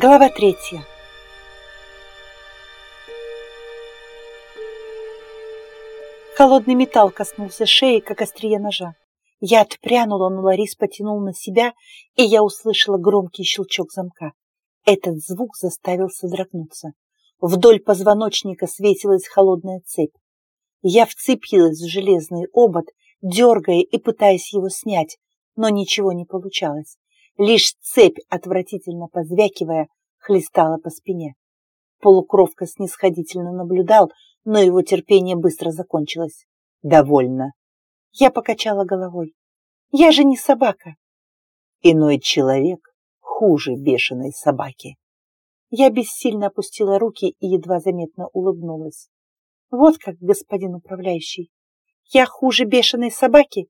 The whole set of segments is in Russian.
Глава третья. Холодный металл коснулся шеи, как острие ножа. Я отпрянула, но Ларис потянул на себя, и я услышала громкий щелчок замка. Этот звук заставил содрогнуться. Вдоль позвоночника светилась холодная цепь. Я вцепилась в железный обод, дергая и пытаясь его снять, но ничего не получалось. Лишь цепь, отвратительно позвякивая, хлестала по спине. Полукровка снисходительно наблюдал, но его терпение быстро закончилось. «Довольно». Я покачала головой. «Я же не собака». «Иной человек хуже бешеной собаки». Я бессильно опустила руки и едва заметно улыбнулась. «Вот как, господин управляющий, я хуже бешеной собаки?»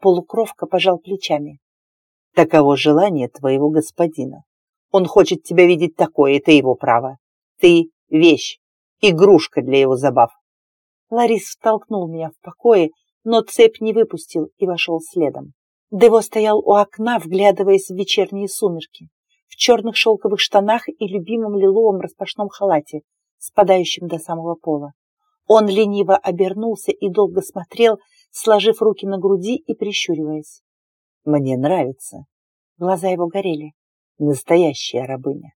Полукровка пожал плечами. Таково желание твоего господина. Он хочет тебя видеть такой, это его право. Ты — вещь, игрушка для его забав. Ларис втолкнул меня в покое, но цепь не выпустил и вошел следом. Дево стоял у окна, вглядываясь в вечерние сумерки, в черных шелковых штанах и любимом лиловом распашном халате, спадающем до самого пола. Он лениво обернулся и долго смотрел, сложив руки на груди и прищуриваясь. Мне нравится. Глаза его горели. Настоящая рабыня.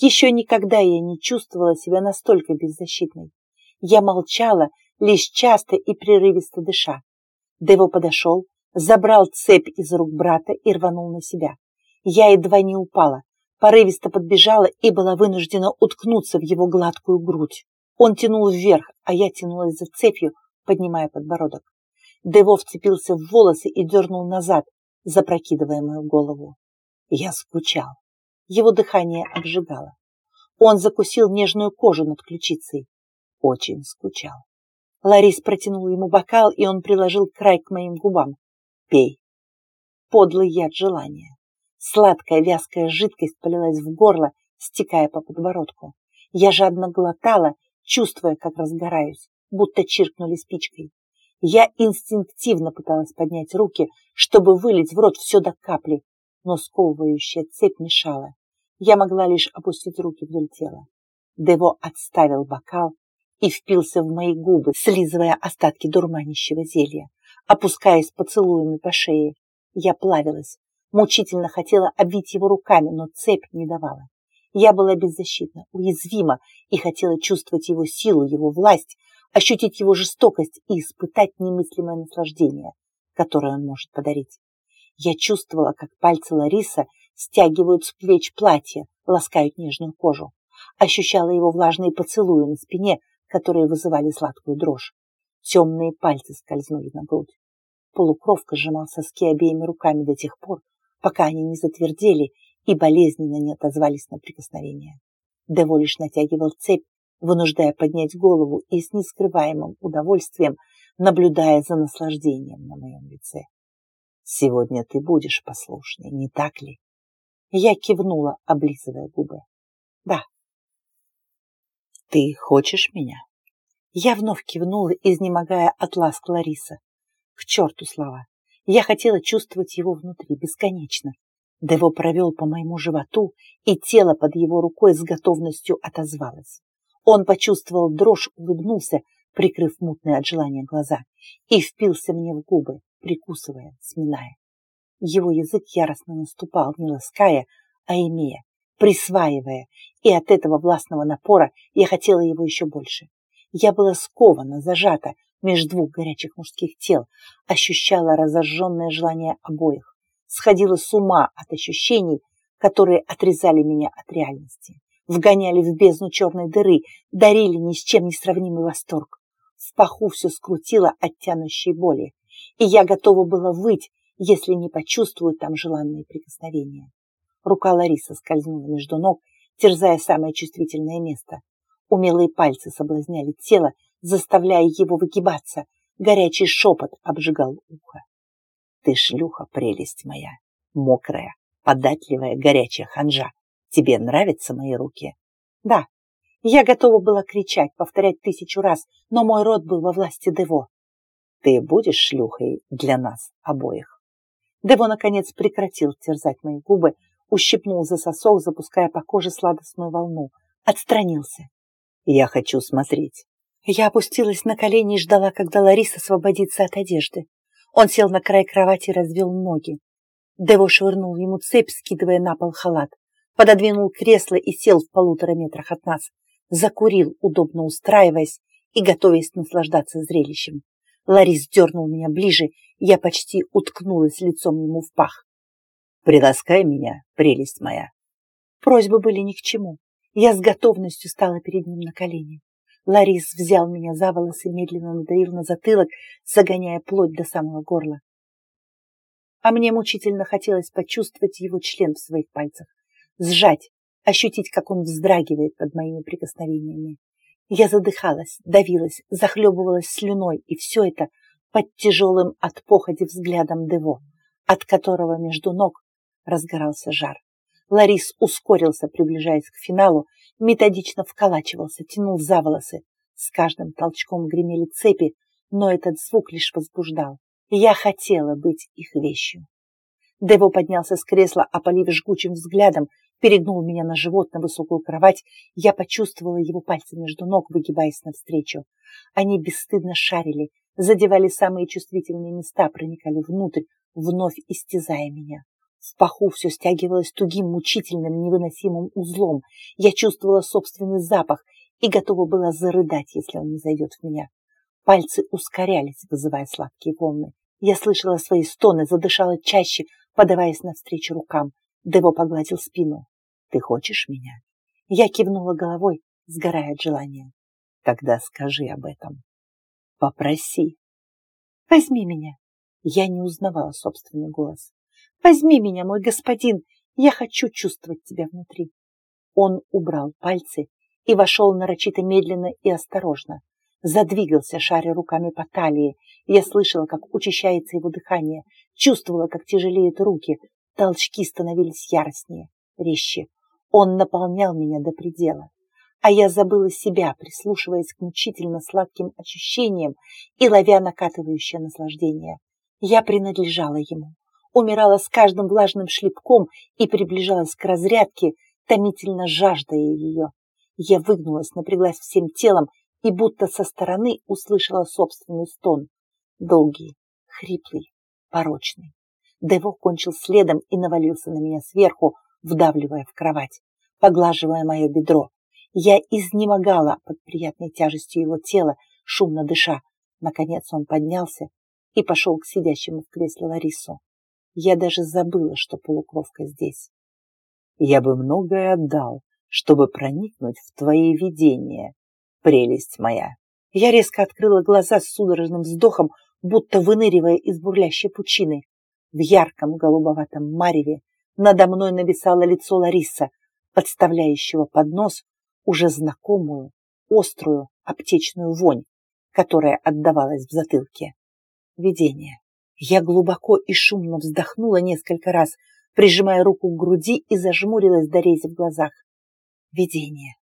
Еще никогда я не чувствовала себя настолько беззащитной. Я молчала, лишь часто и прерывисто дыша. Дево подошел, забрал цепь из рук брата и рванул на себя. Я едва не упала, порывисто подбежала и была вынуждена уткнуться в его гладкую грудь. Он тянул вверх, а я тянулась за цепью, поднимая подбородок. Дево вцепился в волосы и дернул назад, запрокидывая мою голову. Я скучал. Его дыхание обжигало. Он закусил нежную кожу над ключицей. Очень скучал. Ларис протянул ему бокал, и он приложил край к моим губам. «Пей». Подлый яд желания. Сладкая вязкая жидкость полилась в горло, стекая по подбородку. Я жадно глотала, чувствуя, как разгораюсь, будто чиркнули спичкой. Я инстинктивно пыталась поднять руки, чтобы вылить в рот все до капли, но сковывающая цепь мешала. Я могла лишь опустить руки вдоль тела. Дево отставил бокал и впился в мои губы, слизывая остатки дурманящего зелья, опускаясь поцелуями по шее. Я плавилась, мучительно хотела обвить его руками, но цепь не давала. Я была беззащитна, уязвима и хотела чувствовать его силу, его власть, ощутить его жестокость и испытать немыслимое наслаждение, которое он может подарить. Я чувствовала, как пальцы Лариса стягивают с плеч платье, ласкают нежную кожу. Ощущала его влажные поцелуи на спине, которые вызывали сладкую дрожь. Темные пальцы скользнули на грудь. Полукровка сжимал соски обеими руками до тех пор, пока они не затвердели и болезненно не отозвались на прикосновение. Дево лишь натягивал цепь, вынуждая поднять голову и с нескрываемым удовольствием наблюдая за наслаждением на моем лице. «Сегодня ты будешь послушной, не так ли?» Я кивнула, облизывая губы. «Да». «Ты хочешь меня?» Я вновь кивнула, изнемогая от ласк Лариса. К черту слова. Я хотела чувствовать его внутри бесконечно. Дево провел по моему животу, и тело под его рукой с готовностью отозвалось. Он почувствовал дрожь, улыбнулся, прикрыв мутные от желания глаза, и впился мне в губы, прикусывая, сминая. Его язык яростно наступал, не лаская, а имея, присваивая, и от этого властного напора я хотела его еще больше. Я была скована, зажата между двух горячих мужских тел, ощущала разожженное желание обоих, сходила с ума от ощущений, которые отрезали меня от реальности вгоняли в бездну черной дыры, дарили ни с чем не сравнимый восторг. В паху все скрутило от тянущей боли, и я готова была выть, если не почувствую там желанные прикосновения. Рука Ларисы скользнула между ног, терзая самое чувствительное место. Умелые пальцы соблазняли тело, заставляя его выгибаться. Горячий шепот обжигал ухо. Ты шлюха, прелесть моя, мокрая, податливая, горячая ханжа. Тебе нравятся мои руки? Да. Я готова была кричать, повторять тысячу раз, но мой род был во власти Дево. Ты будешь шлюхой для нас обоих? Дево, наконец, прекратил терзать мои губы. ущипнул за сосок, запуская по коже сладостную волну. Отстранился. «Я хочу смотреть». Я опустилась на колени и ждала, когда Лариса освободится от одежды. Он сел на край кровати и развел ноги. Дево швырнул ему цепь, скидывая на пол халат. Пододвинул кресло и сел в полутора метрах от нас. Закурил, удобно устраиваясь и готовясь наслаждаться зрелищем. Ларис дернул меня ближе, я почти уткнулась лицом ему в пах. «Приласкай меня, прелесть моя!» Просьбы были ни к чему. Я с готовностью стала перед ним на колени. Ларис взял меня за волосы, медленно надавил на затылок, загоняя плоть до самого горла. А мне мучительно хотелось почувствовать его член в своих пальцах, сжать, ощутить, как он вздрагивает под моими прикосновениями. Я задыхалась, давилась, захлебывалась слюной, и все это под тяжелым от походи взглядом Дево, от которого между ног разгорался жар. Ларис ускорился, приближаясь к финалу, методично вколачивался, тянул за волосы. С каждым толчком гремели цепи, но этот звук лишь возбуждал. Я хотела быть их вещью. Дево поднялся с кресла, опалив жгучим взглядом, перегнул меня на живот на высокую кровать. Я почувствовала его пальцы между ног, выгибаясь навстречу. Они бесстыдно шарили, задевали самые чувствительные места, проникали внутрь, вновь истязая меня. В паху все стягивалось тугим, мучительным, невыносимым узлом. Я чувствовала собственный запах и готова была зарыдать, если он не зайдет в меня. Пальцы ускорялись, вызывая сладкие волны. Я слышала свои стоны, задышала чаще, подаваясь навстречу рукам. Дево погладил спину. «Ты хочешь меня?» Я кивнула головой, сгорая от желания. «Тогда скажи об этом. Попроси. Возьми меня». Я не узнавала собственный голос. Возьми меня, мой господин, я хочу чувствовать тебя внутри. Он убрал пальцы и вошел нарочито медленно и осторожно. Задвигался, шаря руками по талии. Я слышала, как учащается его дыхание, чувствовала, как тяжелеют руки. Толчки становились яростнее, резче. Он наполнял меня до предела. А я забыла себя, прислушиваясь к мучительно сладким ощущениям и ловя накатывающее наслаждение. Я принадлежала ему умирала с каждым влажным шлепком и приближалась к разрядке, томительно жаждая ее. Я выгнулась, напряглась всем телом и будто со стороны услышала собственный стон. Долгий, хриплый, порочный. Дево кончил следом и навалился на меня сверху, вдавливая в кровать, поглаживая мое бедро. Я изнемогала под приятной тяжестью его тела, шумно дыша. Наконец он поднялся и пошел к сидящему в кресле Ларису. Я даже забыла, что полукровка здесь. Я бы многое отдал, чтобы проникнуть в твои видения, прелесть моя. Я резко открыла глаза с судорожным вздохом, будто выныривая из бурлящей пучины. В ярком голубоватом мареве надо мной нависало лицо Лариса, подставляющего под нос уже знакомую, острую аптечную вонь, которая отдавалась в затылке. Видение. Я глубоко и шумно вздохнула несколько раз, прижимая руку к груди и зажмурилась до рези в глазах. Видение.